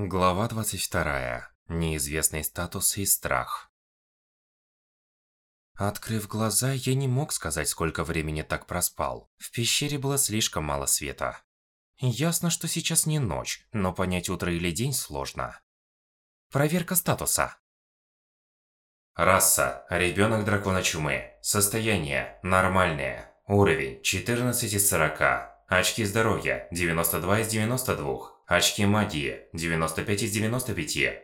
Глава 22. Неизвестный статус и страх. Открыв глаза, я не мог сказать, сколько времени так проспал. В пещере было слишком мало света. Ясно, что сейчас не ночь, но понять утро или день сложно. Проверка статуса. Раса. Ребенок дракона чумы. Состояние. Нормальное. Уровень. 14 из 40. Очки здоровья. 92 из 92. Очки магии. 95 из 95.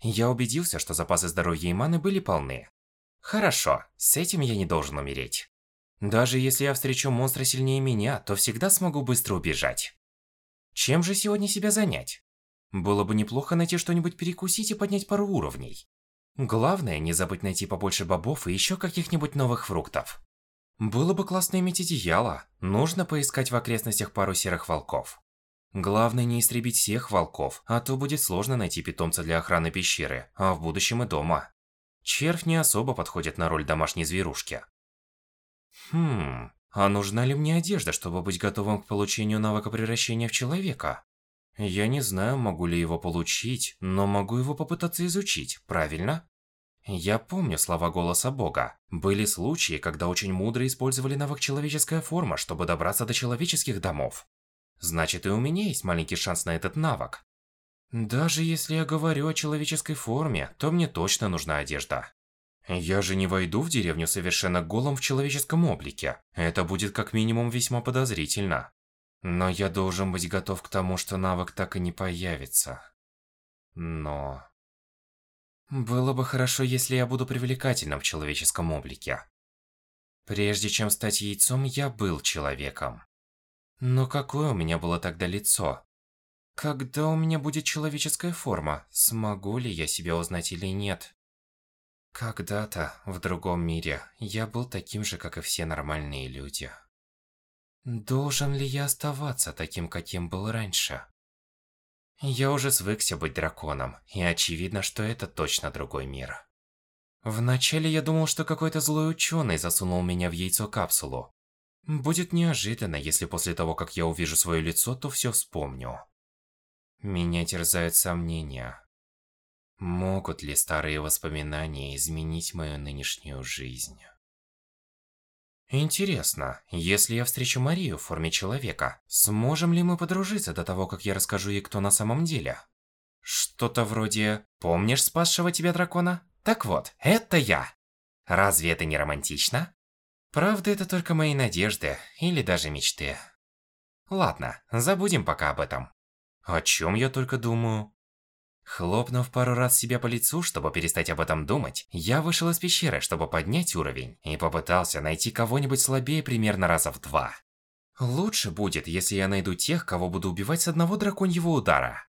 Я убедился, что запасы здоровья и маны были полны. Хорошо, с этим я не должен умереть. Даже если я встречу монстра сильнее меня, то всегда смогу быстро убежать. Чем же сегодня себя занять? Было бы неплохо найти что-нибудь перекусить и поднять пару уровней. Главное, не забыть найти побольше бобов и еще каких-нибудь новых фруктов. Было бы классно иметь одеяло. Нужно поискать в окрестностях пару серых волков. Главное не истребить всех волков, а то будет сложно найти питомца для охраны пещеры, а в будущем и дома. Червь не особо подходит на роль домашней зверушки. Хм, а нужна ли мне одежда, чтобы быть готовым к получению навыка превращения в человека? Я не знаю, могу ли его получить, но могу его попытаться изучить, правильно? Я помню слова голоса Бога. Были случаи, когда очень мудро использовали навык человеческая форма, чтобы добраться до человеческих домов. Значит, и у меня есть маленький шанс на этот навык. Даже если я говорю о человеческой форме, то мне точно нужна одежда. Я же не войду в деревню совершенно голым в человеческом облике. Это будет как минимум весьма подозрительно. Но я должен быть готов к тому, что навык так и не появится. Но... Было бы хорошо, если я буду привлекательным в человеческом облике. Прежде чем стать яйцом, я был человеком. Но какое у меня было тогда лицо? Когда у меня будет человеческая форма, смогу ли я себя узнать или нет? Когда-то, в другом мире, я был таким же, как и все нормальные люди. Должен ли я оставаться таким, каким был раньше? Я уже свыкся быть драконом, и очевидно, что это точно другой мир. Вначале я думал, что какой-то злой ученый засунул меня в яйцо-капсулу, Будет неожиданно, если после того, как я увижу свое лицо, то все вспомню. Меня терзают сомнения. Могут ли старые воспоминания изменить мою нынешнюю жизнь? Интересно, если я встречу Марию в форме человека, сможем ли мы подружиться до того, как я расскажу ей, кто на самом деле? Что-то вроде «Помнишь спасшего тебя дракона? Так вот, это я!» Разве это не романтично? Правда, это только мои надежды, или даже мечты. Ладно, забудем пока об этом. О чем я только думаю? Хлопнув пару раз себя по лицу, чтобы перестать об этом думать, я вышел из пещеры, чтобы поднять уровень, и попытался найти кого-нибудь слабее примерно раза в два. Лучше будет, если я найду тех, кого буду убивать с одного драконьего удара.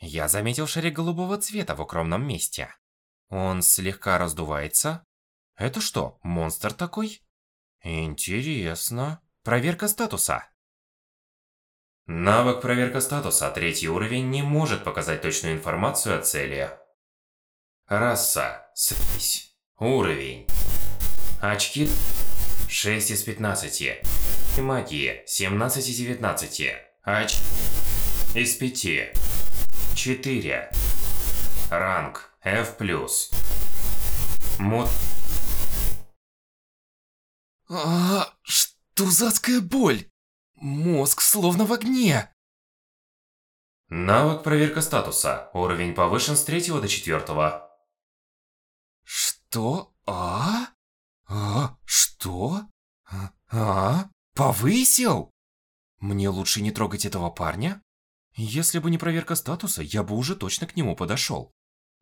Я заметил шарик голубого цвета в укромном месте. Он слегка раздувается, это что, монстр такой? Интересно. Проверка статуса. Навык проверка статуса, третий уровень, не может показать точную информацию о цели. Раса, слизь. Уровень. Очки 6 из 15. Магии 17 из 19. Оч из 5. 4. Ранг F+. Мод а, что за адская боль? Мозг словно в огне. Навык проверка статуса. Уровень повышен с третьего до четвертого. Что? А? А? Что? А? а? Повысил? Мне лучше не трогать этого парня? Если бы не проверка статуса, я бы уже точно к нему подошел.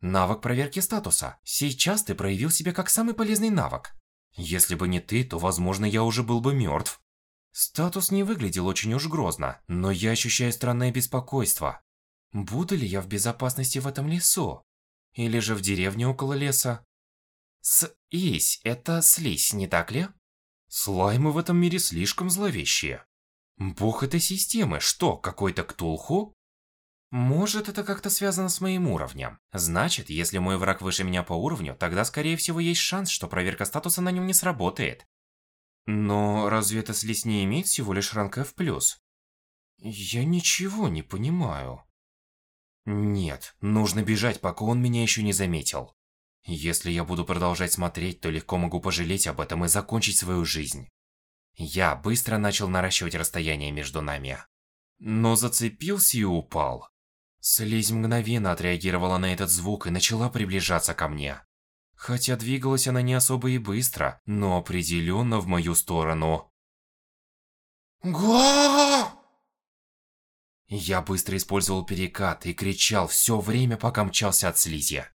Навык проверки статуса. Сейчас ты проявил себя как самый полезный навык. Если бы не ты, то, возможно, я уже был бы мертв. Статус не выглядел очень уж грозно, но я ощущаю странное беспокойство. Буду ли я в безопасности в этом лесу? Или же в деревне около леса? С-ись, это слизь, не так ли? Слаймы в этом мире слишком зловещие. Бог этой системы, что, какой-то ктулху? Может, это как-то связано с моим уровнем. Значит, если мой враг выше меня по уровню, тогда, скорее всего, есть шанс, что проверка статуса на нем не сработает. Но разве эта слизь не имеет всего лишь ранг F+. Я ничего не понимаю. Нет, нужно бежать, пока он меня еще не заметил. Если я буду продолжать смотреть, то легко могу пожалеть об этом и закончить свою жизнь. Я быстро начал наращивать расстояние между нами. Но зацепился и упал. Слизь мгновенно отреагировала на этот звук и начала приближаться ко мне. Хотя двигалась она не особо и быстро, но определенно в мою сторону. Гуа! Я быстро использовал перекат и кричал все время, пока мчался от слизи.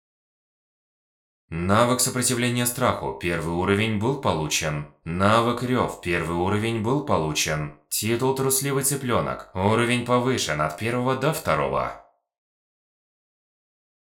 Навык сопротивления страху, первый уровень был получен. Навык рев, первый уровень был получен. Титул трусливый цыпленок, уровень повышен от первого до второго.